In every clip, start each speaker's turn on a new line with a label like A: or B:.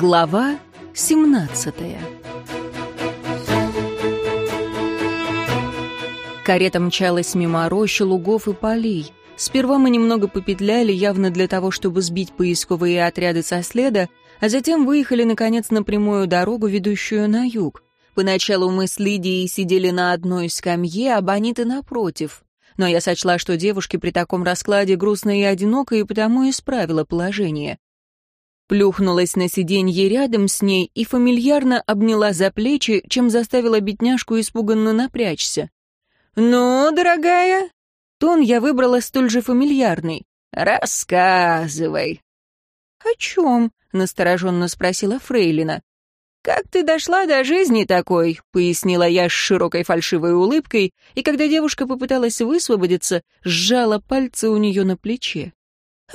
A: Глава 17 Карета мчалась мимо рощи, лугов и полей. Сперва мы немного попетляли, явно для того, чтобы сбить поисковые отряды со следа, а затем выехали, наконец, на прямую дорогу, ведущую на юг. Поначалу мы с Лидией сидели на одной скамье, а Бонита напротив. Но я сочла, что девушке при таком раскладе грустно и одиноко, и потому исправила положение. Плюхнулась на сиденье рядом с ней и фамильярно обняла за плечи, чем заставила бедняжку испуганно напрячься. «Ну, дорогая?» Тон я выбрала столь же фамильярный. «Рассказывай». «О чем?» — настороженно спросила Фрейлина. «Как ты дошла до жизни такой?» — пояснила я с широкой фальшивой улыбкой, и когда девушка попыталась высвободиться, сжала пальцы у нее на плече.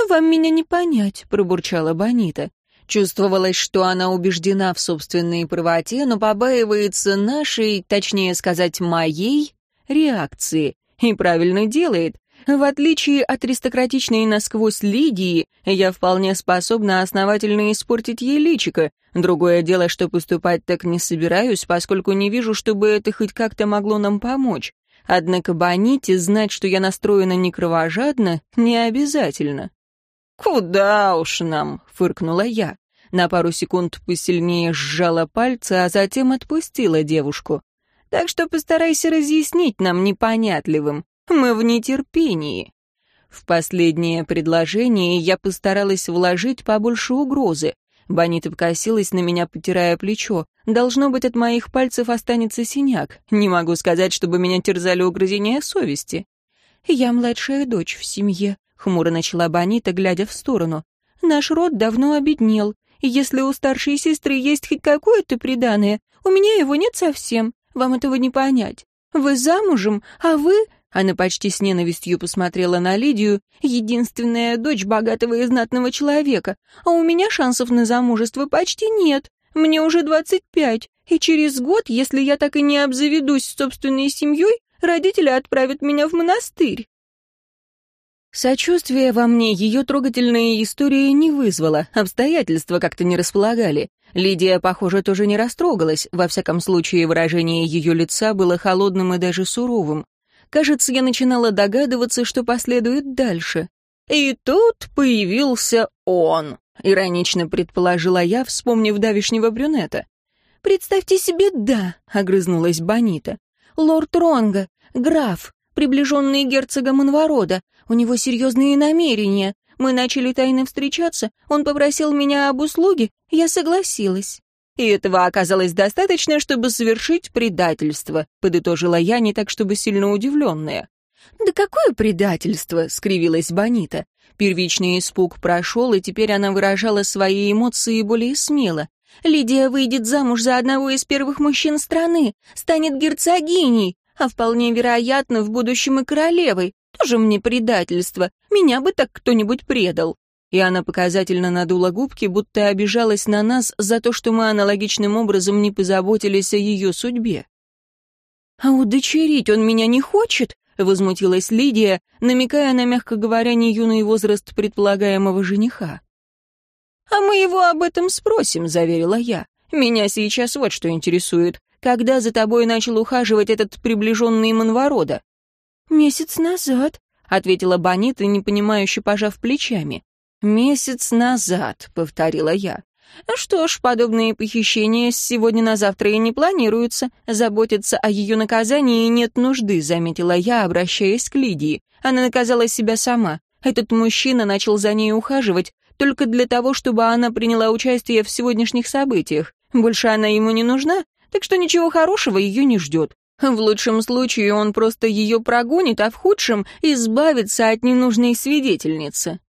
A: «Вам меня не понять», — пробурчала Бонита. Чувствовалось, что она убеждена в собственной правоте, но побаивается нашей, точнее сказать, моей, реакции. И правильно делает. В отличие от аристократичной насквозь Лидии, я вполне способна основательно испортить ей личико. Другое дело, что поступать так не собираюсь, поскольку не вижу, чтобы это хоть как-то могло нам помочь. Однако Боните знать, что я настроена не кровожадно, не обязательно. «Куда уж нам?» — фыркнула я. На пару секунд посильнее сжала пальцы, а затем отпустила девушку. «Так что постарайся разъяснить нам непонятливым. Мы в нетерпении». В последнее предложение я постаралась вложить побольше угрозы. Бонита покосилась на меня, потирая плечо. Должно быть, от моих пальцев останется синяк. Не могу сказать, чтобы меня терзали угрызения совести. «Я младшая дочь в семье», — хмуро начала Бонита, глядя в сторону. «Наш род давно обеднел, если у старшей сестры есть хоть какое-то приданое, у меня его нет совсем. Вам этого не понять. Вы замужем, а вы...» Она почти с ненавистью посмотрела на Лидию, единственная дочь богатого и знатного человека, а у меня шансов на замужество почти нет. Мне уже двадцать пять, и через год, если я так и не обзаведусь собственной семьей, родители отправят меня в монастырь. Сочувствие во мне ее трогательная история не вызвала, обстоятельства как-то не располагали. Лидия, похоже, тоже не растрогалась, во всяком случае выражение ее лица было холодным и даже суровым. Кажется, я начинала догадываться, что последует дальше. И тут появился он, иронично предположила я, вспомнив давишнего брюнета. «Представьте себе, да», — огрызнулась Бонита. «Лорд Ронга, граф, приближенный герцога Монворода. У него серьезные намерения. Мы начали тайно встречаться, он попросил меня об услуге, я согласилась. И этого оказалось достаточно, чтобы совершить предательство, подытожила я, не так чтобы сильно удивленная. «Да какое предательство?» — скривилась Бонита. Первичный испуг прошел, и теперь она выражала свои эмоции более смело. «Лидия выйдет замуж за одного из первых мужчин страны, станет герцогиней, а вполне вероятно, в будущем и королевой. Тоже мне предательство. Меня бы так кто-нибудь предал. И она показательно надула губки, будто обижалась на нас за то, что мы аналогичным образом не позаботились о ее судьбе. «А удочерить он меня не хочет?» — возмутилась Лидия, намекая на, мягко говоря, не юный возраст предполагаемого жениха. «А мы его об этом спросим», — заверила я. «Меня сейчас вот что интересует. Когда за тобой начал ухаживать этот приближенный Монворода?» «Месяц назад», — ответила Бонита, непонимающе пожав плечами. «Месяц назад», — повторила я. «Что ж, подобные похищения с сегодня на завтра и не планируются. Заботиться о ее наказании нет нужды», — заметила я, обращаясь к Лидии. Она наказала себя сама. Этот мужчина начал за ней ухаживать только для того, чтобы она приняла участие в сегодняшних событиях. Больше она ему не нужна, так что ничего хорошего ее не ждет. В лучшем случае он просто ее прогонит, а в худшем — избавится от ненужной свидетельницы.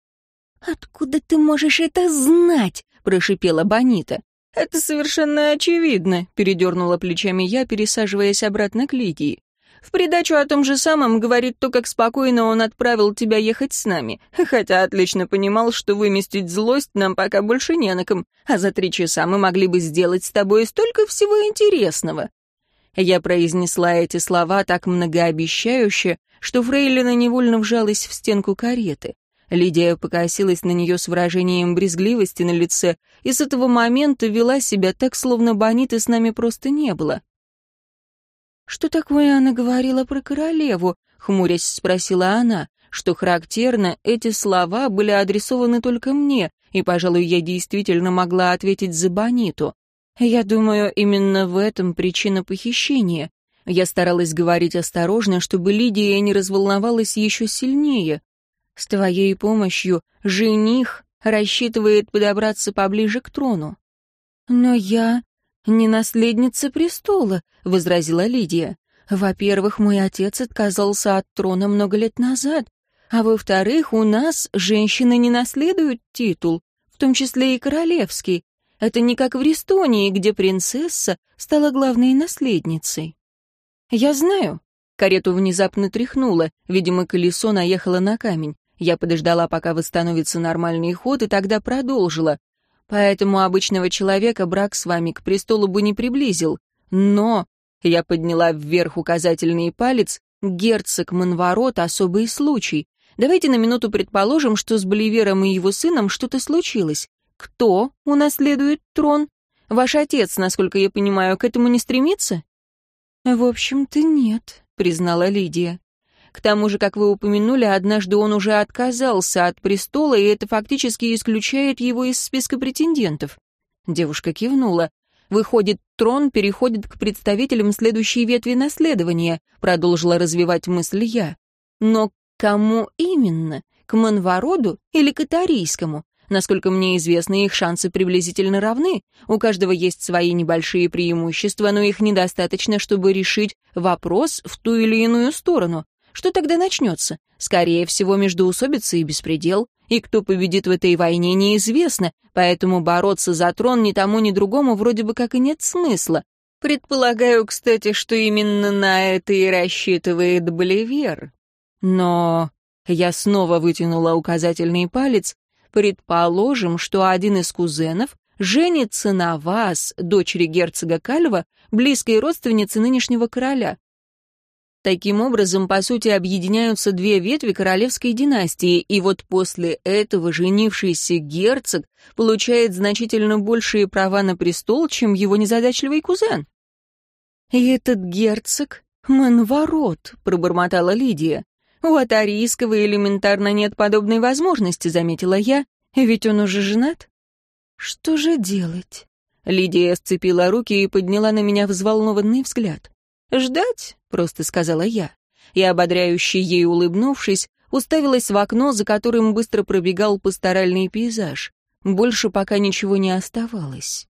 A: «Откуда ты можешь это знать?» — прошипела Бонита. «Это совершенно очевидно», — передернула плечами я, пересаживаясь обратно к Лидии. В придачу о том же самом говорит то, как спокойно он отправил тебя ехать с нами, хотя отлично понимал, что выместить злость нам пока больше не на ком, а за три часа мы могли бы сделать с тобой столько всего интересного». Я произнесла эти слова так многообещающе, что Фрейлина невольно вжалась в стенку кареты. Лидия покосилась на нее с выражением брезгливости на лице и с этого момента вела себя так, словно Бониты с нами просто не было. «Что такое она говорила про королеву?» — хмурясь спросила она. Что характерно, эти слова были адресованы только мне, и, пожалуй, я действительно могла ответить за Бониту. Я думаю, именно в этом причина похищения. Я старалась говорить осторожно, чтобы Лидия не разволновалась еще сильнее. С твоей помощью жених рассчитывает подобраться поближе к трону. Но я не наследница престола, возразила Лидия. Во-первых, мой отец отказался от трона много лет назад, а во-вторых, у нас женщины не наследуют титул, в том числе и королевский. Это не как в Рестонии, где принцесса стала главной наследницей. Я знаю. Карету внезапно тряхнуло, видимо, колесо наехало на камень. Я подождала, пока восстановится нормальный ход, и тогда продолжила. Поэтому обычного человека брак с вами к престолу бы не приблизил. Но, я подняла вверх указательный палец, герцог Монворот — особый случай. Давайте на минуту предположим, что с Боливером и его сыном что-то случилось. Кто унаследует трон? Ваш отец, насколько я понимаю, к этому не стремится? В общем-то, нет, признала Лидия. К тому же, как вы упомянули, однажды он уже отказался от престола, и это фактически исключает его из списка претендентов. Девушка кивнула. Выходит, трон переходит к представителям следующей ветви наследования, продолжила развивать мысль я. Но кому именно? К Монвороду или к Итарийскому? Насколько мне известно, их шансы приблизительно равны. У каждого есть свои небольшие преимущества, но их недостаточно, чтобы решить вопрос в ту или иную сторону. Что тогда начнется? Скорее всего, междоусобица и беспредел. И кто победит в этой войне, неизвестно, поэтому бороться за трон ни тому, ни другому вроде бы как и нет смысла. Предполагаю, кстати, что именно на это и рассчитывает Боливер. Но я снова вытянула указательный палец. Предположим, что один из кузенов женится на вас, дочери герцога Кальва, близкой родственницы нынешнего короля. Таким образом, по сути, объединяются две ветви королевской династии, и вот после этого женившийся герцог получает значительно большие права на престол, чем его незадачливый кузен. «И этот герцог — Манворот», — пробормотала Лидия. «У Атарийского элементарно нет подобной возможности», — заметила я, «ведь он уже женат». «Что же делать?» Лидия сцепила руки и подняла на меня взволнованный взгляд. «Ждать?» — просто сказала я. И, ободряюще ей улыбнувшись, уставилась в окно, за которым быстро пробегал пасторальный пейзаж. Больше пока ничего не оставалось.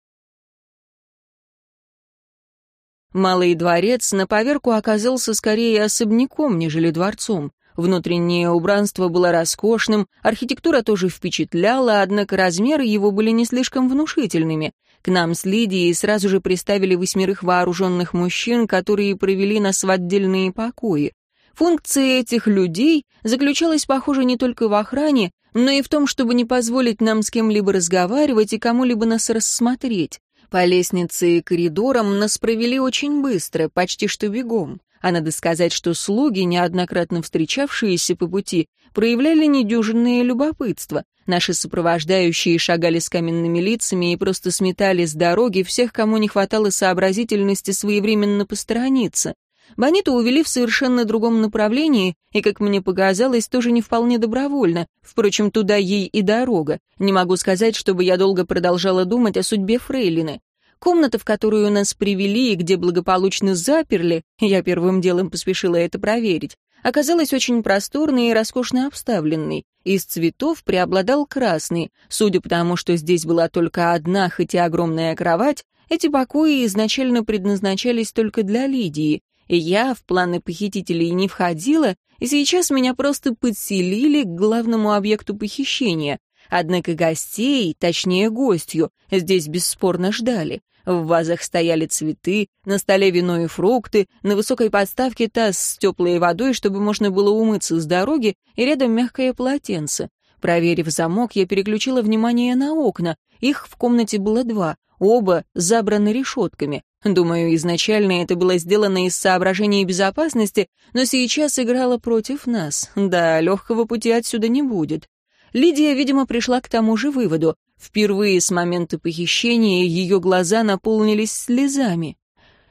A: Малый дворец на поверку оказался скорее особняком, нежели дворцом. Внутреннее убранство было роскошным, архитектура тоже впечатляла, однако размеры его были не слишком внушительными. К нам с Лидией сразу же приставили восьмерых вооруженных мужчин, которые провели нас в отдельные покои. Функция этих людей заключалась, похоже, не только в охране, но и в том, чтобы не позволить нам с кем-либо разговаривать и кому-либо нас рассмотреть. По лестнице и коридорам нас провели очень быстро, почти что бегом. А надо сказать, что слуги, неоднократно встречавшиеся по пути, проявляли недюжинное любопытство. Наши сопровождающие шагали с каменными лицами и просто сметали с дороги всех, кому не хватало сообразительности своевременно посторониться. Бониту увели в совершенно другом направлении, и, как мне показалось, тоже не вполне добровольно. Впрочем, туда ей и дорога. Не могу сказать, чтобы я долго продолжала думать о судьбе Фрейлины. Комната, в которую нас привели и где благополучно заперли, я первым делом поспешила это проверить, оказалась очень просторной и роскошно обставленной. Из цветов преобладал красный. Судя по тому, что здесь была только одна, хоть и огромная кровать, эти покои изначально предназначались только для Лидии, я в планы похитителей не входила, и сейчас меня просто подселили к главному объекту похищения. Однако гостей, точнее гостью, здесь бесспорно ждали. В вазах стояли цветы, на столе вино и фрукты, на высокой подставке таз с теплой водой, чтобы можно было умыться с дороги, и рядом мягкое полотенце. Проверив замок, я переключила внимание на окна. Их в комнате было два, оба забраны решетками. Думаю, изначально это было сделано из соображений безопасности, но сейчас играло против нас. Да, легкого пути отсюда не будет. Лидия, видимо, пришла к тому же выводу. Впервые с момента похищения ее глаза наполнились слезами.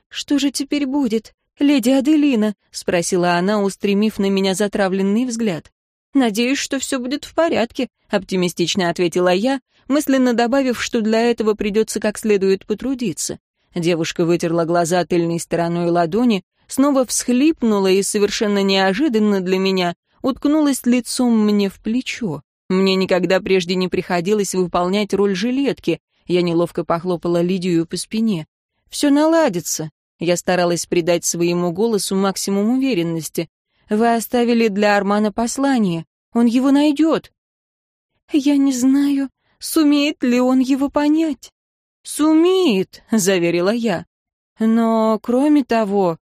A: «Что же теперь будет, леди Аделина?» — спросила она, устремив на меня затравленный взгляд. «Надеюсь, что все будет в порядке», — оптимистично ответила я, мысленно добавив, что для этого придется как следует потрудиться. Девушка вытерла глаза тыльной стороной ладони, снова всхлипнула и совершенно неожиданно для меня уткнулась лицом мне в плечо. Мне никогда прежде не приходилось выполнять роль жилетки. Я неловко похлопала Лидию по спине. «Все наладится». Я старалась придать своему голосу максимум уверенности. «Вы оставили для Армана послание. Он его найдет». «Я не знаю, сумеет ли он его понять». «Сумеет», — заверила я. «Но, кроме того...»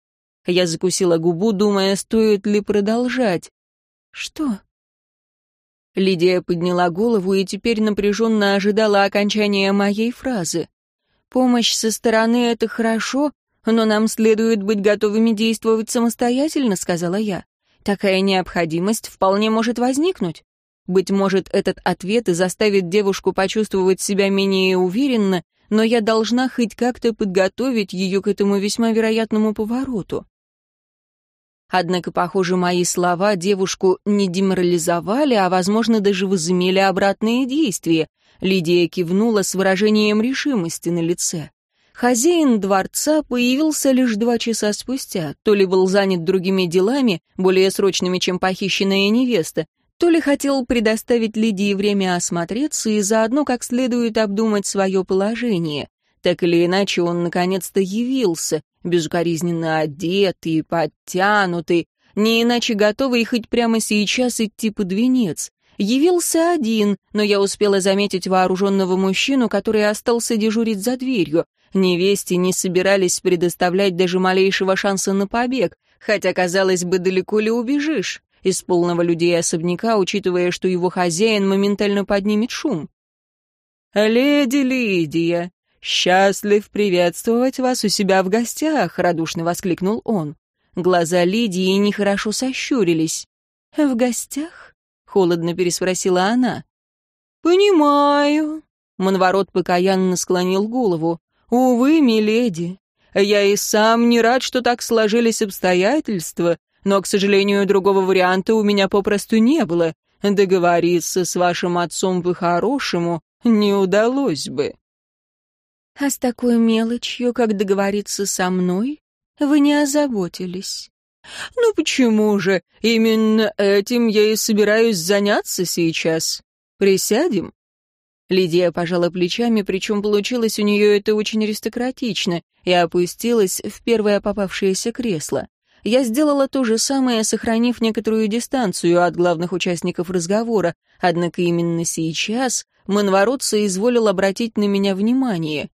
A: Я закусила губу, думая, стоит ли продолжать. «Что?» Лидия подняла голову и теперь напряженно ожидала окончания моей фразы. «Помощь со стороны — это хорошо, но нам следует быть готовыми действовать самостоятельно», — сказала я. «Такая необходимость вполне может возникнуть. Быть может, этот ответ и заставит девушку почувствовать себя менее уверенно, но я должна хоть как-то подготовить ее к этому весьма вероятному повороту. Однако, похоже, мои слова девушку не деморализовали, а, возможно, даже возымели обратные действия. Лидия кивнула с выражением решимости на лице. Хозяин дворца появился лишь два часа спустя. То ли был занят другими делами, более срочными, чем похищенная невеста, то ли хотел предоставить Лидии время осмотреться и заодно как следует обдумать свое положение. Так или иначе, он наконец-то явился, безукоризненно одетый, подтянутый, не иначе готовый хоть прямо сейчас идти под венец. Явился один, но я успела заметить вооруженного мужчину, который остался дежурить за дверью. Невесте не собирались предоставлять даже малейшего шанса на побег, хотя, казалось бы, далеко ли убежишь из полного людей особняка, учитывая, что его хозяин моментально поднимет шум. «Леди Лидия, «Счастлив приветствовать вас у себя в гостях», — радушно воскликнул он. Глаза Лидии нехорошо сощурились. «В гостях?» — холодно переспросила она. «Понимаю». Монворот покаянно склонил голову. «Увы, миледи, я и сам не рад, что так сложились обстоятельства, но, к сожалению, другого варианта у меня попросту не было. Договориться с вашим отцом по-хорошему не удалось бы». А с такой мелочью, как договориться со мной, вы не озаботились. Ну почему же? Именно этим я и собираюсь заняться сейчас. Присядем? Лидия пожала плечами, причем получилось у нее это очень аристократично, и опустилась в первое попавшееся кресло. Я сделала то же самое, сохранив некоторую дистанцию от главных участников разговора, однако именно сейчас Манворот соизволил обратить на меня внимание.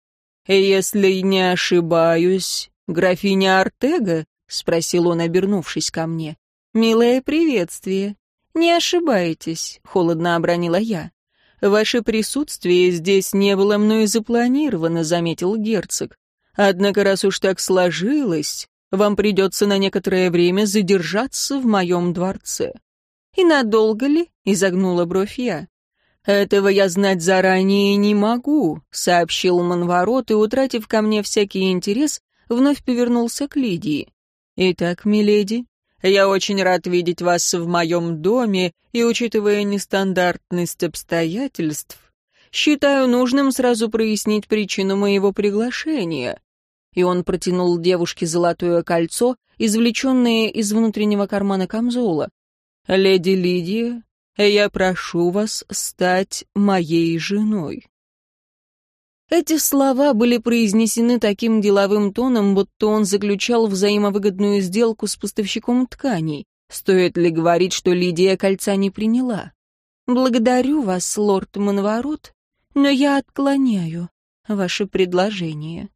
A: «Если не ошибаюсь, графиня Артега?» — спросил он, обернувшись ко мне. «Милое приветствие. Не ошибаетесь», — холодно обронила я. «Ваше присутствие здесь не было мной запланировано», — заметил герцог. «Однако, раз уж так сложилось, вам придется на некоторое время задержаться в моем дворце». «И надолго ли?» — изогнула бровь я. «Этого я знать заранее не могу», — сообщил Манворот и, утратив ко мне всякий интерес, вновь повернулся к Лидии. «Итак, миледи, я очень рад видеть вас в моем доме, и, учитывая нестандартность обстоятельств, считаю нужным сразу прояснить причину моего приглашения». И он протянул девушке золотое кольцо, извлеченное из внутреннего кармана камзола. «Леди Лидия, я прошу вас стать моей женой». Эти слова были произнесены таким деловым тоном, будто он заключал взаимовыгодную сделку с поставщиком тканей. Стоит ли говорить, что Лидия кольца не приняла? «Благодарю вас, лорд Монворот, но я отклоняю ваше предложение».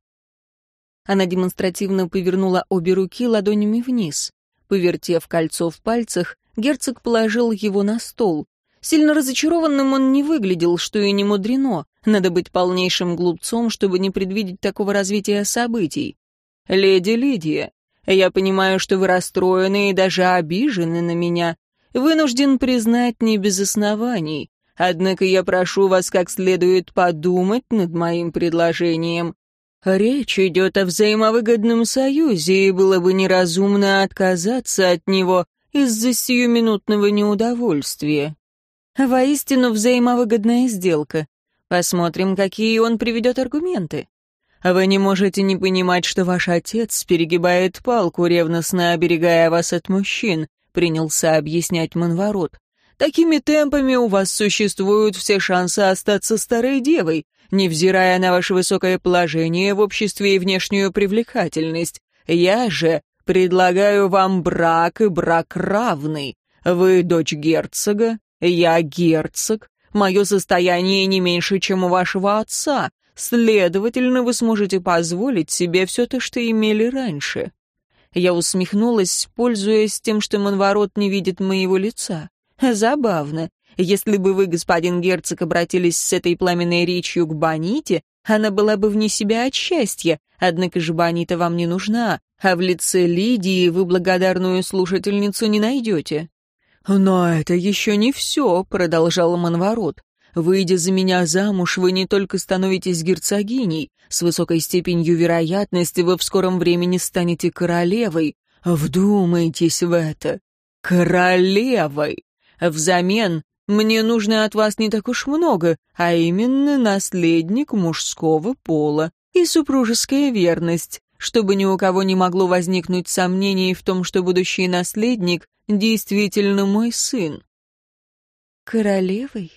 A: Она демонстративно повернула обе руки ладонями вниз. Повертев кольцо в пальцах, Герцог положил его на стол. Сильно разочарованным он не выглядел, что и не мудрено. Надо быть полнейшим глупцом, чтобы не предвидеть такого развития событий. «Леди Лидия, я понимаю, что вы расстроены и даже обижены на меня. Вынужден признать не без оснований. Однако я прошу вас как следует подумать над моим предложением. Речь идет о взаимовыгодном союзе, и было бы неразумно отказаться от него из-за сиюминутного неудовольствия. Воистину взаимовыгодная сделка. Посмотрим, какие он приведет аргументы. Вы не можете не понимать, что ваш отец перегибает палку, ревностно оберегая вас от мужчин, принялся объяснять Манворот. Такими темпами у вас существуют все шансы остаться старой девой, невзирая на ваше высокое положение в обществе и внешнюю привлекательность. Я же предлагаю вам брак и брак равный. Вы дочь герцога, я герцог. Мое состояние не меньше, чем у вашего отца. Следовательно, вы сможете позволить себе все то, что имели раньше. Я усмехнулась, пользуясь тем, что Монворот не видит моего лица. Забавно. Если бы вы, господин герцог, обратились с этой пламенной речью к Боните, она была бы вне себя от счастья, однако же Бонита вам не нужна, а в лице Лидии вы благодарную слушательницу не найдете». «Но это еще не все», — продолжал Манворот. «Выйдя за меня замуж, вы не только становитесь герцогиней, с высокой степенью вероятности вы в скором времени станете королевой. Вдумайтесь в это. Королевой! Взамен мне нужно от вас не так уж много, а именно наследник мужского пола и супружеская верность, чтобы ни у кого не могло возникнуть сомнений в том, что будущий наследник действительно мой сын. Королевой?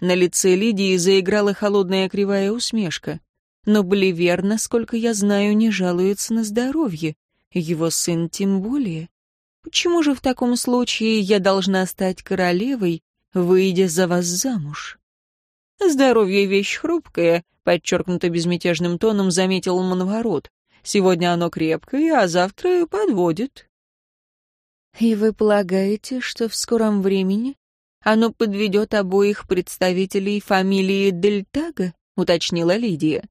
A: На лице Лидии заиграла холодная кривая усмешка. Но Боливер, насколько я знаю, не жалуется на здоровье. Его сын тем более. Почему же в таком случае я должна стать королевой, выйдя за вас замуж? Здоровье — вещь хрупкая, подчеркнуто безмятежным тоном заметил Монворот. Сегодня оно крепкое, а завтра подводит. И вы полагаете, что в скором времени оно подведет обоих представителей фамилии Дельтага? уточнила Лидия.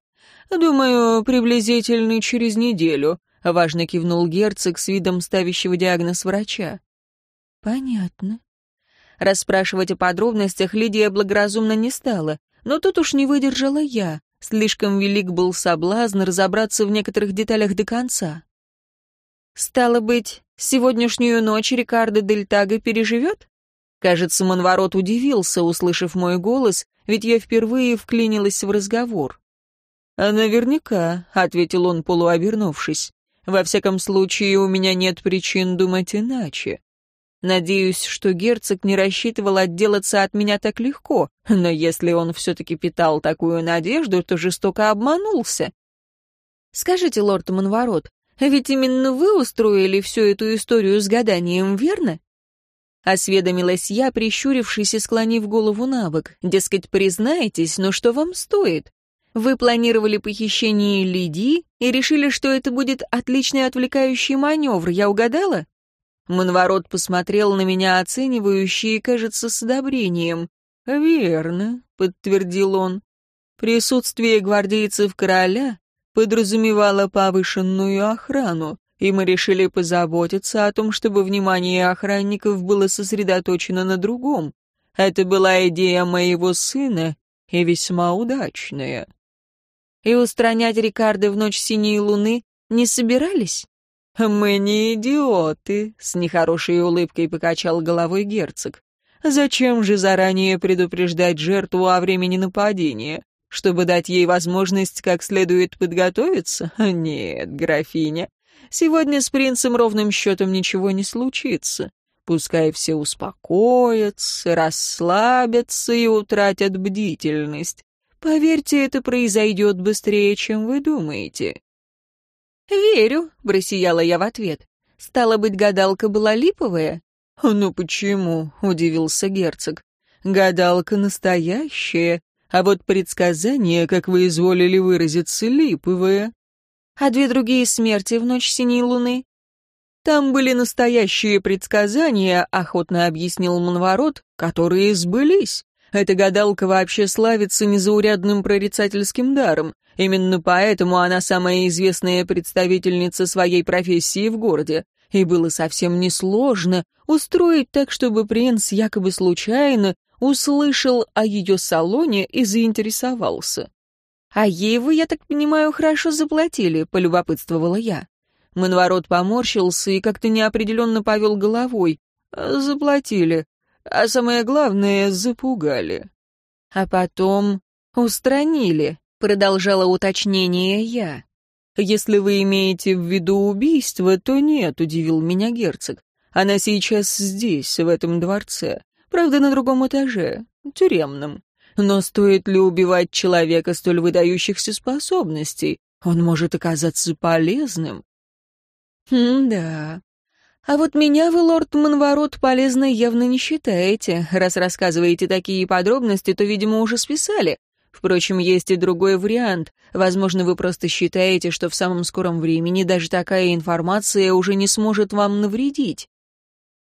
A: Думаю, приблизительно через неделю, — важно кивнул герцог с видом ставящего диагноз врача. «Понятно». Расспрашивать о подробностях Лидия благоразумно не стала, но тут уж не выдержала я. Слишком велик был соблазн разобраться в некоторых деталях до конца. «Стало быть, сегодняшнюю ночь Рикардо Дель Таго переживет?» Кажется, Монворот удивился, услышав мой голос, ведь я впервые вклинилась в разговор. «А «Наверняка», — ответил он, полуобернувшись. Во всяком случае, у меня нет причин думать иначе. Надеюсь, что герцог не рассчитывал отделаться от меня так легко, но если он все-таки питал такую надежду, то жестоко обманулся. Скажите, лорд Монворот, ведь именно вы устроили всю эту историю с гаданием, верно? Осведомилась я, прищурившись и склонив голову на бок. Дескать, признаетесь, но что вам стоит? Вы планировали похищение Лидии и решили, что это будет отличный отвлекающий маневр, я угадала?» Монворот посмотрел на меня оценивающе и, кажется, с одобрением. «Верно», — подтвердил он. «Присутствие гвардейцев короля подразумевало повышенную охрану, и мы решили позаботиться о том, чтобы внимание охранников было сосредоточено на другом. Это была идея моего сына и весьма удачная и устранять Рикардо в ночь синей луны не собирались? «Мы не идиоты», — с нехорошей улыбкой покачал головой герцог. «Зачем же заранее предупреждать жертву о времени нападения? Чтобы дать ей возможность как следует подготовиться? Нет, графиня, сегодня с принцем ровным счетом ничего не случится. Пускай все успокоятся, расслабятся и утратят бдительность. Поверьте, это произойдет быстрее, чем вы думаете». «Верю», — просияла я в ответ. «Стало быть, гадалка была липовая?» «Ну почему?» — удивился герцог. «Гадалка настоящая, а вот предсказание, как вы изволили выразиться, липовое». «А две другие смерти в ночь синей луны?» «Там были настоящие предсказания», — охотно объяснил Монворот, «которые сбылись. Эта гадалка вообще славится незаурядным прорицательским даром. Именно поэтому она самая известная представительница своей профессии в городе. И было совсем несложно устроить так, чтобы принц якобы случайно услышал о ее салоне и заинтересовался. «А ей вы, я так понимаю, хорошо заплатили», — полюбопытствовала я. Манворот поморщился и как-то неопределенно повел головой. «Заплатили. А самое главное, запугали». «А потом устранили», — продолжала уточнение я. «Если вы имеете в виду убийство, то нет», — удивил меня герцог. «Она сейчас здесь, в этом дворце. Правда, на другом этаже, тюремном. Но стоит ли убивать человека столь выдающихся способностей? Он может оказаться полезным». «Хм, да. А вот меня вы, лорд Манворот, полезной явно не считаете. Раз рассказываете такие подробности, то, видимо, уже списали. Впрочем, есть и другой вариант. Возможно, вы просто считаете, что в самом скором времени даже такая информация уже не сможет вам навредить.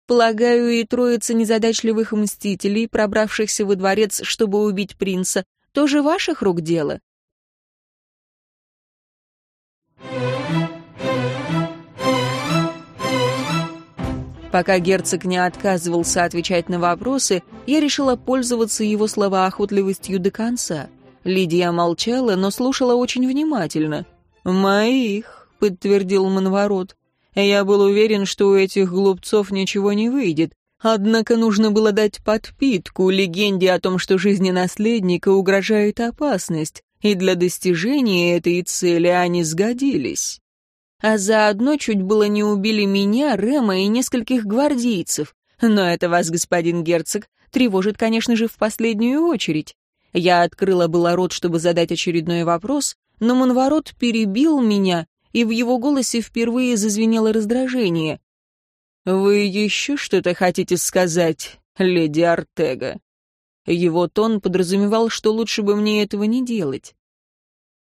A: Полагаю, и троица незадачливых мстителей, пробравшихся во дворец, чтобы убить принца, тоже ваших рук дело? Пока герцог не отказывался отвечать на вопросы, я решила пользоваться его словоохотливостью до конца. Лидия молчала, но слушала очень внимательно. «Моих», — подтвердил Манворот. «Я был уверен, что у этих глупцов ничего не выйдет. Однако нужно было дать подпитку легенде о том, что жизни наследника угрожает опасность, и для достижения этой цели они сгодились. А заодно чуть было не убили меня, Рема и нескольких гвардейцев. Но это вас, господин герцог, тревожит, конечно же, в последнюю очередь. Я открыла было рот, чтобы задать очередной вопрос, но Монворот перебил меня, и в его голосе впервые зазвенело раздражение. «Вы еще что-то хотите сказать, леди Артега?» Его тон подразумевал, что лучше бы мне этого не делать.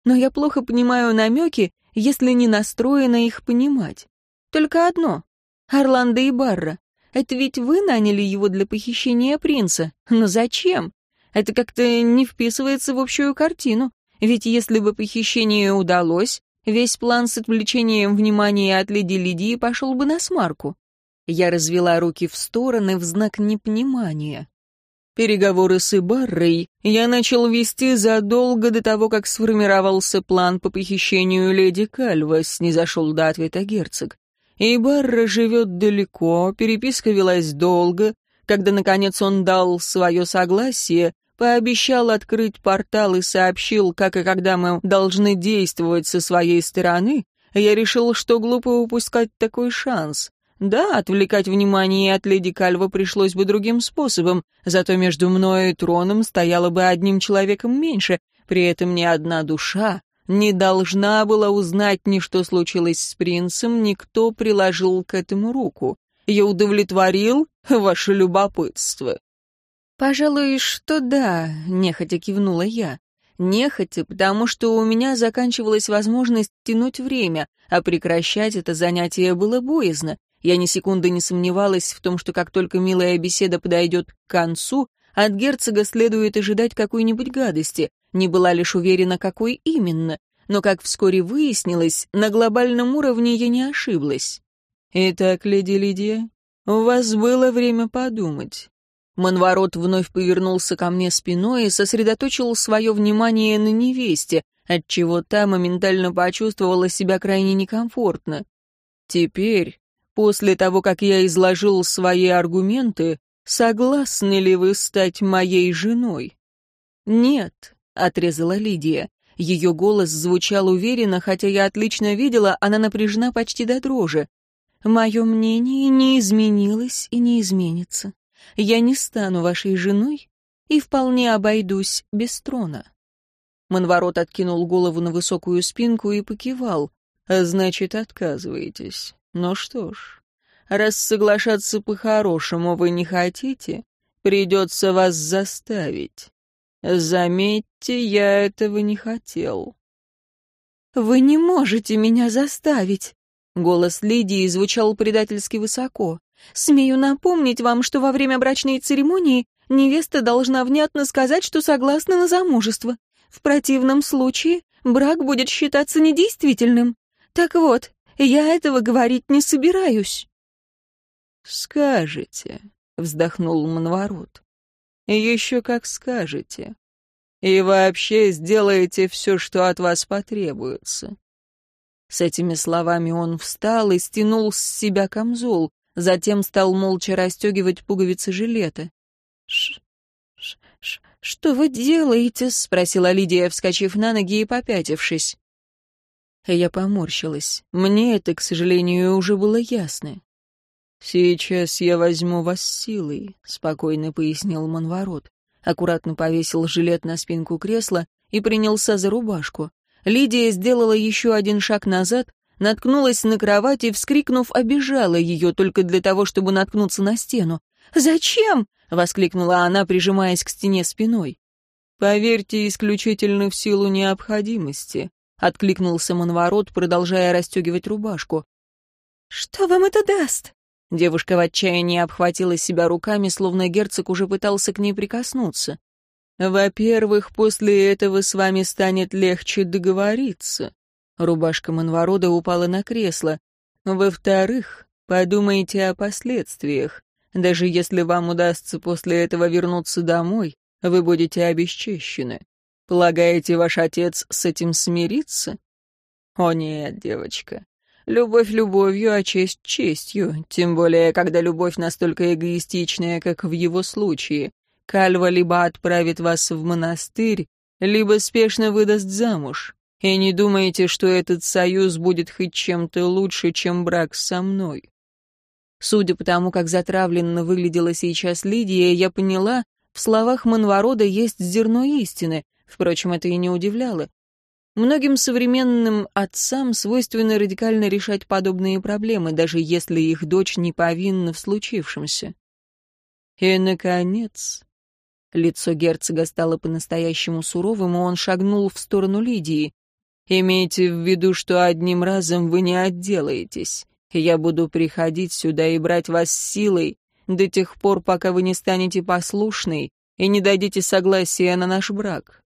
A: Но я плохо понимаю намеки, если не настроена их понимать. Только одно — Орландо и Барра. Это ведь вы наняли его для похищения принца. Но зачем? Это как-то не вписывается в общую картину. Ведь если бы похищение удалось, весь план с отвлечением внимания от леди Лидии пошел бы на смарку. Я развела руки в стороны в знак непонимания. Переговоры с Ибаррой я начал вести задолго до того, как сформировался план по похищению леди Кальва, снизошел до ответа герцог. Ибарра живет далеко, переписка велась долго. Когда, наконец, он дал свое согласие, пообещал открыть портал и сообщил, как и когда мы должны действовать со своей стороны, я решил, что глупо упускать такой шанс. Да, отвлекать внимание от леди Кальва пришлось бы другим способом, зато между мной и троном стояло бы одним человеком меньше, при этом ни одна душа не должна была узнать ни что случилось с принцем, ни кто приложил к этому руку. Я удовлетворил ваше любопытство. «Пожалуй, что да», — нехотя кивнула я. Нехотя, потому что у меня заканчивалась возможность тянуть время, а прекращать это занятие было боязно. Я ни секунды не сомневалась в том, что как только милая беседа подойдет к концу, от герцога следует ожидать какой-нибудь гадости. Не была лишь уверена, какой именно. Но, как вскоре выяснилось, на глобальном уровне я не ошиблась. «Итак, леди Лидия, у вас было время подумать. Манворот вновь повернулся ко мне спиной и сосредоточил свое внимание на невесте, отчего та моментально почувствовала себя крайне некомфортно. Теперь, после того, как я изложил свои аргументы, согласны ли вы стать моей женой? Нет, отрезала Лидия. Ее голос звучал уверенно, хотя я отлично видела, она напряжена почти до дрожи. Мое мнение не изменилось и не изменится я не стану вашей женой и вполне обойдусь без трона». Манворот откинул голову на высокую спинку и покивал. «Значит, отказываетесь. Ну что ж, раз соглашаться по-хорошему вы не хотите, придется вас заставить. Заметьте, я этого не хотел». «Вы не можете меня заставить!» Голос Лидии звучал предательски высоко. Смею напомнить вам, что во время брачной церемонии невеста должна внятно сказать, что согласна на замужество. В противном случае брак будет считаться недействительным. Так вот, я этого говорить не собираюсь. «Скажете», — вздохнул Манворот.
B: Еще как скажете. И вообще сделаете все, что от вас потребуется». С этими словами он встал и стянул с себя камзол, затем стал молча расстегивать пуговицы жилета.
A: «Ш... ш... ш... что вы делаете?» — спросила Лидия, вскочив на ноги и попятившись.
B: Я поморщилась. Мне это, к сожалению, уже было ясно. «Сейчас я возьму вас силой», — спокойно пояснил Манворот. Аккуратно повесил жилет на спинку кресла и принялся за рубашку. Лидия сделала еще один шаг назад, наткнулась на кровать и, вскрикнув, обижала ее только для того, чтобы наткнуться на стену.
A: «Зачем?» — воскликнула она, прижимаясь к стене спиной.
B: «Поверьте исключительно в силу необходимости», — откликнулся Монворот, продолжая расстегивать рубашку.
A: «Что вам это даст?»
B: Девушка в отчаянии обхватила себя руками, словно герцог уже пытался к ней прикоснуться. «Во-первых, после этого с вами станет легче договориться». Рубашка Монворода упала на кресло. «Во-вторых, подумайте о последствиях. Даже если вам удастся после этого вернуться домой, вы будете обесчещены. Полагаете, ваш отец с этим смирится? О нет, девочка. Любовь любовью, а честь честью. Тем более, когда любовь настолько эгоистичная, как в его случае. Кальва либо отправит вас в монастырь, либо спешно выдаст замуж. И не думайте, что этот союз будет хоть чем-то лучше, чем брак со мной. Судя по тому, как затравленно выглядела сейчас Лидия, я поняла, в словах Манворода есть зерно истины, Впрочем, это и не удивляло. Многим современным отцам свойственно радикально решать подобные проблемы, даже если их дочь не повинна в случившемся. И, наконец, лицо герцога стало по-настоящему суровым, и он шагнул в сторону Лидии. «Имейте в виду, что одним разом вы не отделаетесь. Я буду приходить сюда и брать вас силой до тех пор, пока вы не станете послушной и не дадите согласия на наш брак.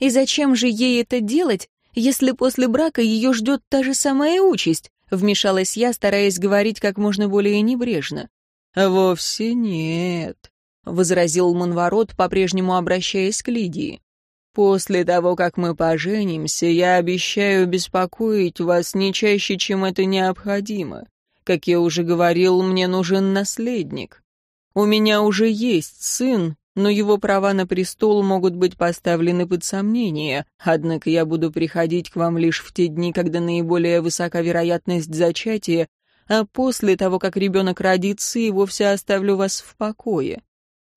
A: И зачем же ей это делать, если после брака ее ждет та же самая участь? Вмешалась я, стараясь говорить как можно более небрежно.
B: «Вовсе нет», — возразил Монворот, по-прежнему обращаясь к Лидии. «После того, как мы поженимся, я обещаю беспокоить вас не чаще, чем это необходимо. Как я уже говорил, мне нужен наследник. У меня уже есть сын, но его права на престол могут быть поставлены под сомнение, однако я буду приходить к вам лишь в те дни, когда наиболее высока вероятность зачатия, а после того, как ребенок родится, и вовсе оставлю вас в покое.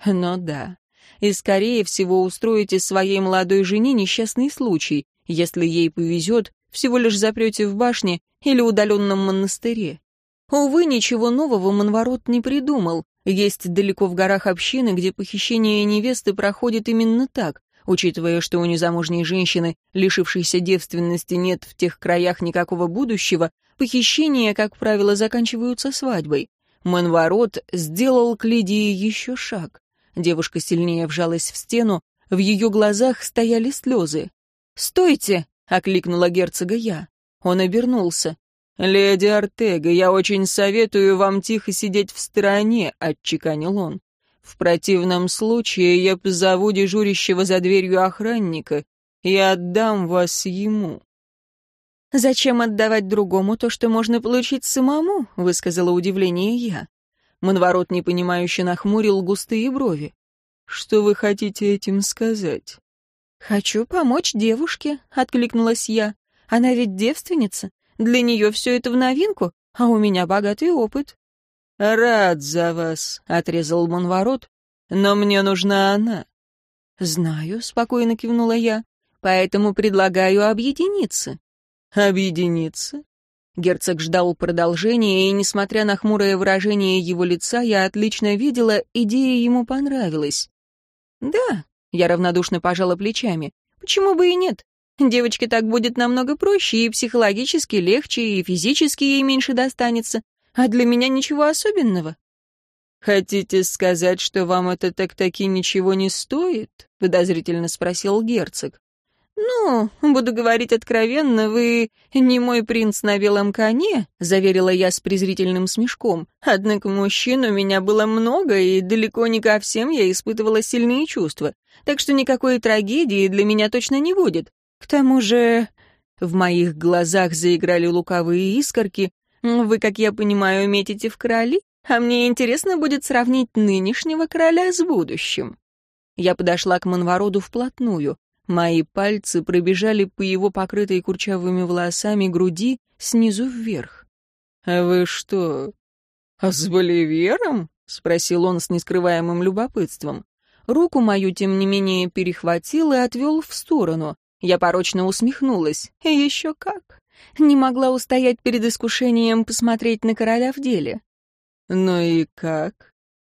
B: Но да, и скорее всего устроите своей молодой жене несчастный случай, если ей повезет, всего лишь запрете в башне или удаленном монастыре. Увы, ничего нового Монворот не придумал, есть далеко в горах общины, где похищение невесты проходит именно так, учитывая, что у незамужней женщины, лишившейся девственности, нет в тех краях никакого будущего, похищения, как правило, заканчиваются свадьбой. Манворот сделал к Лидии еще шаг. Девушка сильнее вжалась в стену, в ее глазах стояли слезы. «Стойте!» — окликнула герцога я. Он обернулся. «Леди Артега, я очень советую вам тихо сидеть в стороне», — отчеканил он. «В противном случае я позову дежурящего за дверью охранника и отдам вас ему».
A: «Зачем отдавать другому то, что можно получить самому?» — высказала удивление я. Монворот непонимающе нахмурил густые брови.
B: «Что вы хотите этим сказать?»
A: «Хочу помочь девушке», — откликнулась я. «Она ведь девственница, для нее все это в новинку, а у меня богатый опыт».
B: «Рад за вас», — отрезал Монворот, — «но мне нужна она».
A: «Знаю», — спокойно кивнула я, — «поэтому предлагаю объединиться».
B: «Объединиться?»
A: Герцог ждал продолжения, и, несмотря на хмурое выражение его лица, я отлично видела, идея ему понравилась. «Да», — я равнодушно пожала плечами, — «почему бы и нет? Девочке так будет намного проще, и психологически легче, и физически ей меньше достанется. А для меня ничего особенного.
B: «Хотите сказать, что вам это так-таки ничего не стоит?» — подозрительно спросил герцог.
A: «Ну, буду говорить откровенно, вы не мой принц на белом коне», — заверила я с презрительным смешком. «Однако мужчин у меня было много, и далеко не ко всем я испытывала сильные чувства. Так что никакой трагедии для меня точно не будет. К тому же...» В моих глазах заиграли лукавые искорки. «Вы, как я понимаю, метите в короли, а мне интересно будет сравнить нынешнего короля с будущим». Я подошла к Монвороду вплотную. Мои пальцы пробежали по его покрытой курчавыми волосами груди снизу вверх. «А вы что, а с Боливером?» — спросил он с нескрываемым любопытством. Руку мою, тем не менее, перехватил и отвел в сторону. Я порочно усмехнулась. Еще как. Не могла устоять перед искушением посмотреть на короля в деле. «Ну и как?»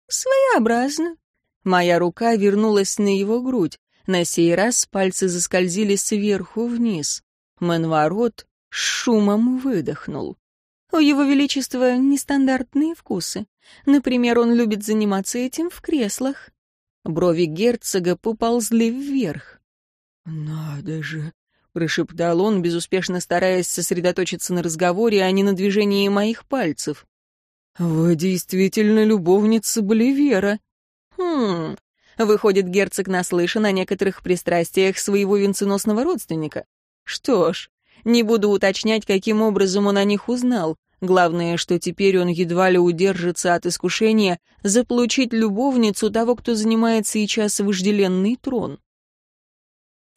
A: «Своеобразно». Моя рука вернулась на его грудь. На сей раз пальцы заскользили сверху вниз. Манворот шумом выдохнул. У его величества нестандартные вкусы. Например, он любит заниматься этим в креслах. Брови герцога поползли вверх. «Надо же!» — прошептал он, безуспешно стараясь сосредоточиться на разговоре, а не на движении моих пальцев. «Вы действительно любовница Боливера». «Хм, Выходит, герцог наслышан о некоторых пристрастиях своего венценосного родственника. Что ж, не буду уточнять, каким образом он о них узнал. Главное, что теперь он едва ли удержится от искушения заполучить любовницу того, кто занимает сейчас вожделенный трон.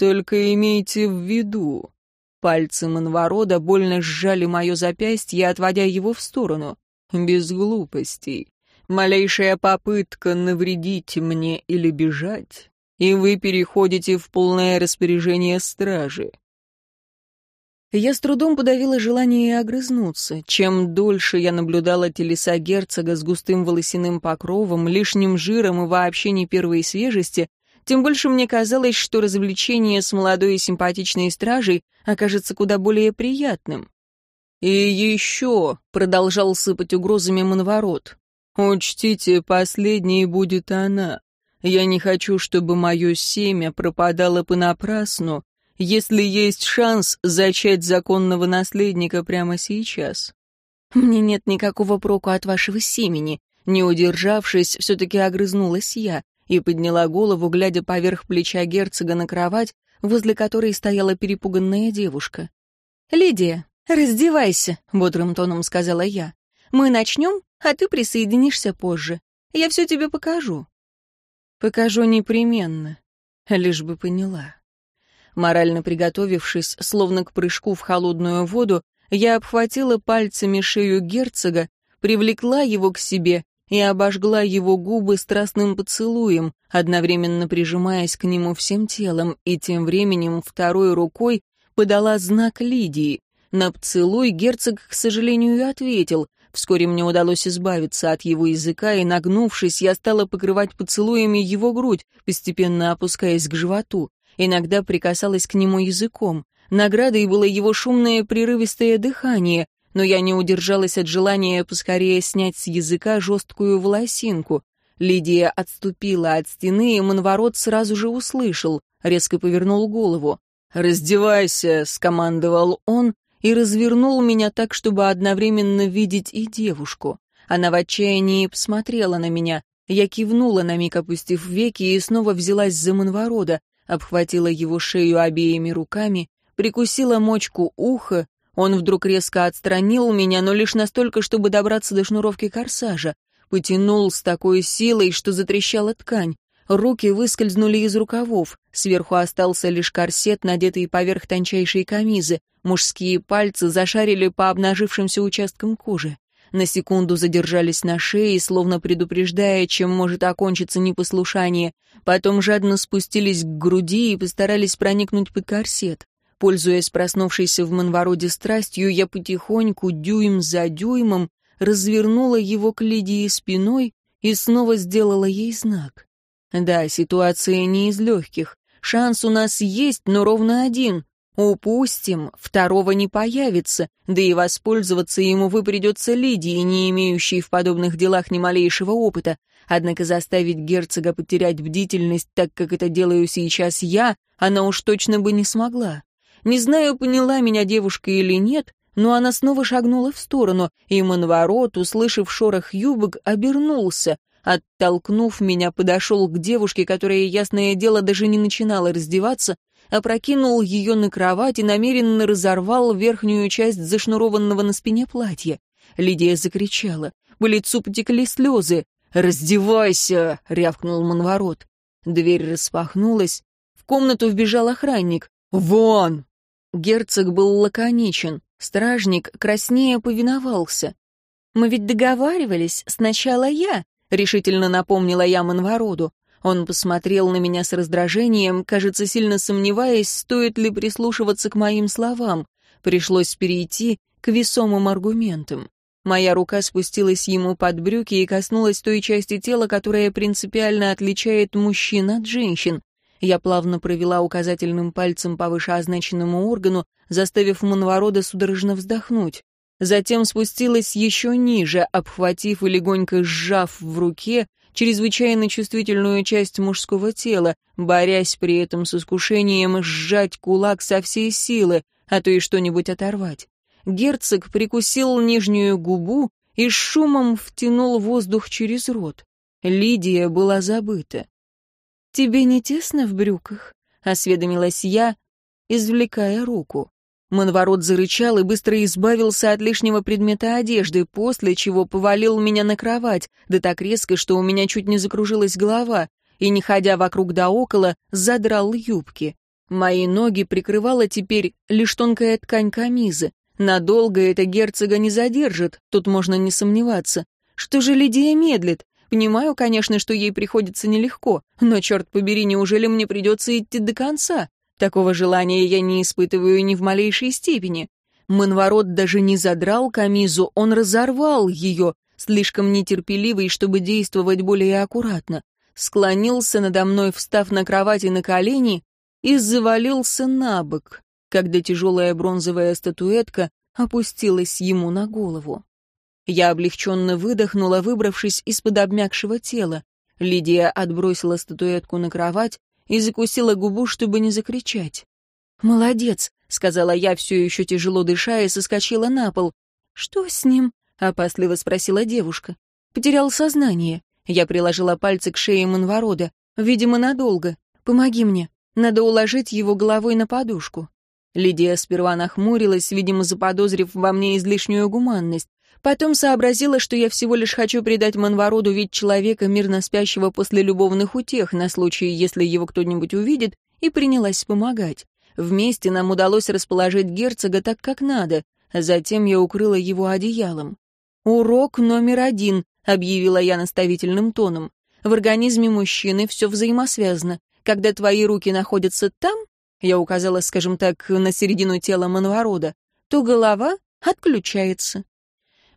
A: Только имейте в виду. Пальцы Манворода больно сжали мое запястье, отводя его в сторону. Без глупостей. Малейшая попытка навредить мне или бежать, и вы переходите в полное распоряжение стражи. Я с трудом подавила желание огрызнуться. Чем дольше я наблюдала телеса герцога с густым волосяным покровом, лишним жиром и вообще не первой свежести, тем больше мне казалось, что развлечение с молодой и симпатичной стражей окажется куда более приятным. «И еще», — продолжал сыпать угрозами Монворот, Учтите, последней будет она. Я не хочу, чтобы мое семя пропадало понапрасну, если есть шанс зачать законного наследника прямо сейчас. Мне нет никакого проку от вашего семени. Не удержавшись, все-таки огрызнулась я и подняла голову, глядя поверх плеча герцога на кровать, возле которой стояла перепуганная девушка. «Лидия, раздевайся», — бодрым тоном сказала я. «Мы начнем, а ты присоединишься позже. Я все тебе покажу». «Покажу непременно, лишь бы поняла». Морально приготовившись, словно к прыжку в холодную воду, я обхватила пальцами шею герцога, привлекла его к себе и обожгла его губы страстным поцелуем, одновременно прижимаясь к нему всем телом, и тем временем второй рукой подала знак Лидии. На поцелуй герцог, к сожалению, ответил, Вскоре мне удалось избавиться от его языка, и, нагнувшись, я стала покрывать поцелуями его грудь, постепенно опускаясь к животу. Иногда прикасалась к нему языком. Наградой было его шумное прерывистое дыхание, но я не удержалась от желания поскорее снять с языка жесткую волосинку. Лидия отступила от стены, и Монворот сразу же услышал, резко повернул голову. «Раздевайся», — скомандовал он, и развернул меня так, чтобы одновременно видеть и девушку. Она в отчаянии посмотрела на меня. Я кивнула на миг, опустив веки, и снова взялась за Монворода, обхватила его шею обеими руками, прикусила мочку уха. Он вдруг резко отстранил меня, но лишь настолько, чтобы добраться до шнуровки корсажа. Потянул с такой силой, что затрещала ткань. Руки выскользнули из рукавов, сверху остался лишь корсет, надетый поверх тончайшей камизы. Мужские пальцы зашарили по обнажившимся участкам кожи. На секунду задержались на шее, словно предупреждая, чем может окончиться непослушание. Потом жадно спустились к груди и постарались проникнуть под корсет. Пользуясь проснувшейся в Монвороде страстью, я потихоньку, дюйм за дюймом, развернула его к Лидии спиной и снова сделала ей знак. Да, ситуация не из легких. Шанс у нас есть, но ровно один. Упустим, второго не появится, да и воспользоваться ему вы придется Лидии, не имеющей в подобных делах ни малейшего опыта. Однако заставить герцога потерять бдительность, так как это делаю сейчас я, она уж точно бы не смогла. Не знаю, поняла меня девушка или нет, но она снова шагнула в сторону, и Монворот, услышав шорох юбок, обернулся. Оттолкнув меня, подошел к девушке, которая, ясное дело, даже не начинала раздеваться, опрокинул ее на кровать и намеренно разорвал верхнюю часть зашнурованного на спине платья. Лидия закричала. По лицу потекли слезы. «Раздевайся!» — рявкнул Монворот. Дверь распахнулась. В комнату вбежал охранник. «Вон!» Герцог был лаконичен. Стражник краснее повиновался. «Мы ведь договаривались, сначала я», — решительно напомнила я Монвороду. Он посмотрел на меня с раздражением, кажется, сильно сомневаясь, стоит ли прислушиваться к моим словам. Пришлось перейти к весомым аргументам. Моя рука спустилась ему под брюки и коснулась той части тела, которая принципиально отличает мужчин от женщин. Я плавно провела указательным пальцем по вышеозначенному органу, заставив Монворода судорожно вздохнуть. Затем спустилась еще ниже, обхватив и легонько сжав в руке чрезвычайно чувствительную часть мужского тела, борясь при этом с искушением сжать кулак со всей силы, а то и что-нибудь оторвать. Герцог прикусил нижнюю губу и шумом втянул воздух через рот. Лидия была забыта. «Тебе не тесно в брюках?» — осведомилась я, извлекая руку. Монворот зарычал и быстро избавился от лишнего предмета одежды, после чего повалил меня на кровать, да так резко, что у меня чуть не закружилась голова, и, не ходя вокруг да около, задрал юбки. Мои ноги прикрывала теперь лишь тонкая ткань камизы. Надолго это герцога не задержит, тут можно не сомневаться. Что же Лидия медлит? Понимаю, конечно, что ей приходится нелегко, но, черт побери, неужели мне придется идти до конца? Такого желания я не испытываю ни в малейшей степени. Манворот даже не задрал камизу, он разорвал ее, слишком нетерпеливый, чтобы действовать более аккуратно. Склонился надо мной, встав на кровати на колени, и завалился на бок, когда тяжелая бронзовая статуэтка опустилась ему на голову. Я облегченно выдохнула, выбравшись из-под обмякшего тела. Лидия отбросила статуэтку на кровать, и закусила губу, чтобы не закричать. «Молодец», — сказала я, все еще тяжело дыша, и соскочила на пол. «Что с ним?» — опасливо спросила девушка. «Потерял сознание». Я приложила пальцы к шее Монворода. «Видимо, надолго. Помоги мне. Надо уложить его головой на подушку». Лидия сперва нахмурилась, видимо, заподозрив во мне излишнюю гуманность. Потом сообразила, что я всего лишь хочу придать Манвороду вид человека, мирно спящего после любовных утех, на случай, если его кто-нибудь увидит, и принялась помогать. Вместе нам удалось расположить герцога так, как надо. Затем я укрыла его одеялом. «Урок номер один», — объявила я наставительным тоном. «В организме мужчины все взаимосвязано. Когда твои руки находятся там, я указала, скажем так, на середину тела Манворода, то голова отключается.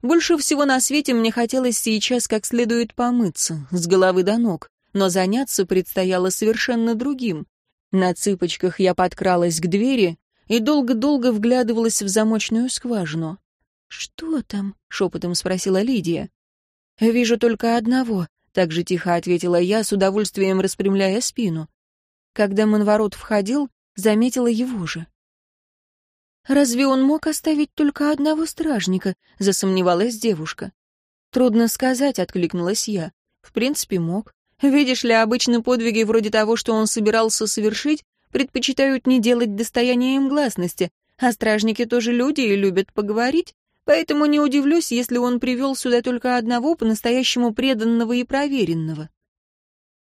A: Больше всего на свете мне хотелось сейчас как следует помыться, с головы до ног, но заняться предстояло совершенно другим. На цыпочках я подкралась к двери и долго-долго вглядывалась в замочную скважину. «Что там?» — шепотом спросила Лидия. «Вижу только одного», — так же тихо ответила я, с удовольствием распрямляя спину. Когда Монворот входил, заметила его же. «Разве он мог оставить только одного стражника?» — засомневалась девушка. «Трудно сказать», — откликнулась я. «В принципе, мог. Видишь ли, обычно подвиги вроде того, что он собирался совершить, предпочитают не делать достоянием гласности, а стражники тоже люди и любят поговорить, поэтому не удивлюсь, если он привел сюда только одного по-настоящему преданного и проверенного».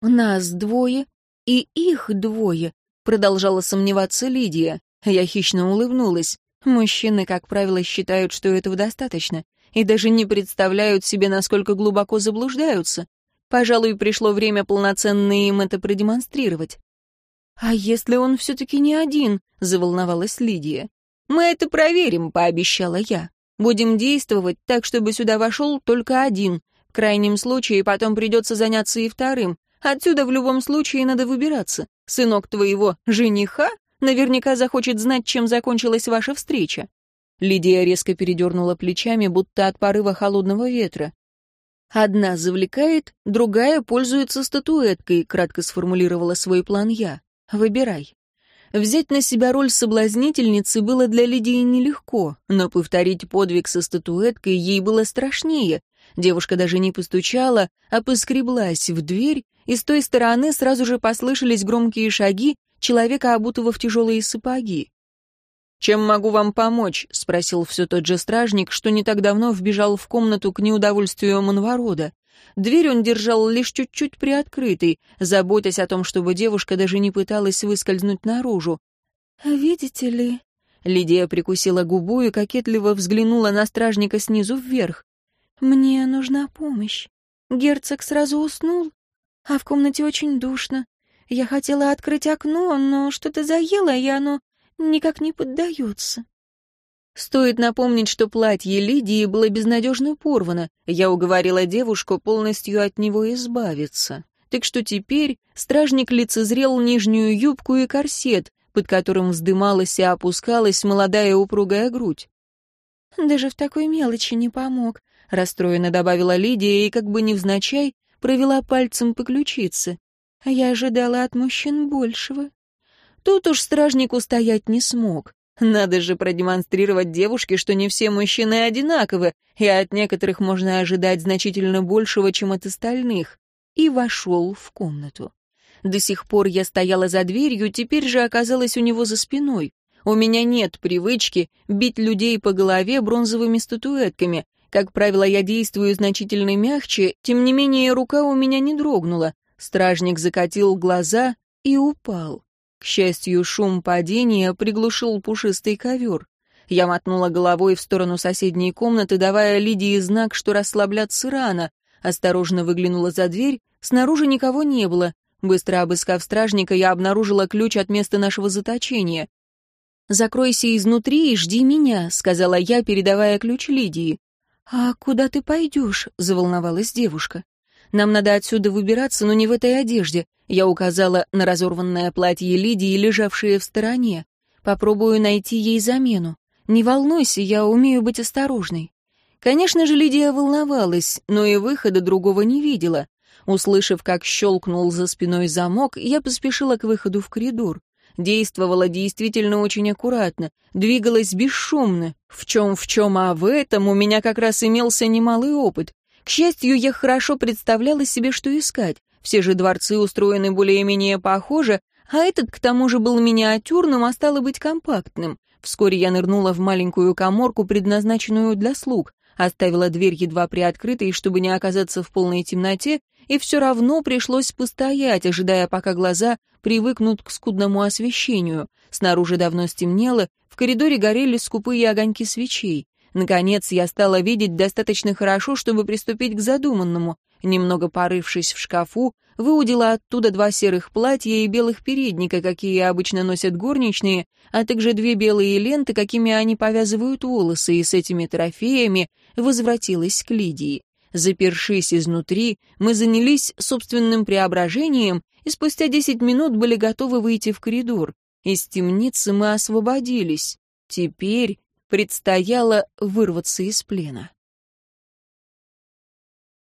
A: «Нас двое и их двое», — продолжала сомневаться Лидия. Я хищно улыбнулась. Мужчины, как правило, считают, что этого достаточно, и даже не представляют себе, насколько глубоко заблуждаются. Пожалуй, пришло время полноценно им это продемонстрировать. «А если он все-таки не один?» — заволновалась Лидия. «Мы это проверим», — пообещала я. «Будем действовать так, чтобы сюда вошел только один. В крайнем случае потом придется заняться и вторым. Отсюда в любом случае надо выбираться. Сынок твоего жениха Наверняка захочет знать, чем закончилась ваша встреча».
B: Лидия резко передернула плечами, будто от порыва холодного ветра. «Одна завлекает, другая пользуется статуэткой», — кратко сформулировала свой план я. «Выбирай». Взять на себя роль соблазнительницы было для Лидии нелегко, но повторить подвиг со статуэткой ей было страшнее. Девушка даже не постучала, а поскреблась в дверь, и с той стороны сразу же послышались громкие шаги человека, обутого в тяжелые сапоги.
A: «Чем могу вам помочь?» — спросил все тот же стражник, что не так давно вбежал в комнату к неудовольствию Монворода. Дверь он держал лишь чуть-чуть приоткрытой, заботясь о том, чтобы девушка даже не пыталась выскользнуть наружу.
B: «Видите ли...» Лидия прикусила губу и кокетливо взглянула на стражника снизу вверх. «Мне нужна помощь. Герцог сразу уснул, а в комнате очень душно. Я хотела открыть окно, но что-то заело, и оно никак не поддается.
A: Стоит напомнить, что платье Лидии было безнадежно порвано. Я уговорила девушку полностью от него избавиться. Так что теперь стражник лицезрел нижнюю юбку и корсет, под которым вздымалась и опускалась молодая упругая грудь.
B: «Даже в такой мелочи не помог», — расстроенно добавила Лидия и, как бы невзначай, провела пальцем по ключице. «Я ожидала от мужчин большего».
A: Тут уж стражник устоять не смог. Надо же продемонстрировать девушке, что не все мужчины одинаковы, и от некоторых можно ожидать значительно большего, чем от остальных. И вошел в комнату. До сих пор я стояла за дверью, теперь же оказалась у него за спиной. У меня нет привычки бить людей по голове бронзовыми статуэтками. Как правило, я действую значительно мягче, тем не менее рука у меня не дрогнула. Стражник закатил глаза и упал. К счастью, шум падения приглушил пушистый ковер. Я мотнула головой в сторону соседней комнаты, давая Лидии знак, что расслабляться рано. Осторожно выглянула за дверь, снаружи никого не было. Быстро обыскав стражника, я обнаружила ключ от места нашего заточения. «Закройся изнутри и жди меня», — сказала я, передавая ключ Лидии.
B: «А куда ты пойдешь?» — заволновалась девушка.
A: Нам надо отсюда выбираться, но не в этой одежде. Я указала на разорванное платье Лидии, лежавшее в стороне. Попробую найти ей замену. Не волнуйся, я умею быть осторожной. Конечно же, Лидия волновалась, но и выхода другого не видела. Услышав, как щелкнул за спиной замок, я поспешила к выходу в коридор. Действовала действительно очень аккуратно, двигалась бесшумно. В чем в чем, а в этом у меня как раз имелся немалый опыт. К счастью, я хорошо представляла себе, что искать. Все же дворцы устроены более-менее похоже, а этот, к тому же, был миниатюрным, а стало быть компактным. Вскоре я нырнула в маленькую коморку, предназначенную для слуг, оставила дверь едва приоткрытой, чтобы не оказаться в полной темноте, и все равно пришлось постоять, ожидая, пока глаза привыкнут к скудному освещению. Снаружи давно стемнело, в коридоре горели скупые огоньки свечей. Наконец, я стала видеть достаточно хорошо, чтобы приступить к задуманному. Немного порывшись в шкафу, выудила оттуда два серых платья и белых передника, какие обычно носят горничные, а также две белые ленты, какими они повязывают волосы, и с этими трофеями возвратилась к Лидии. Запершись изнутри, мы занялись собственным преображением и спустя десять минут были готовы выйти в коридор. Из темницы мы освободились. Теперь предстояло вырваться из плена.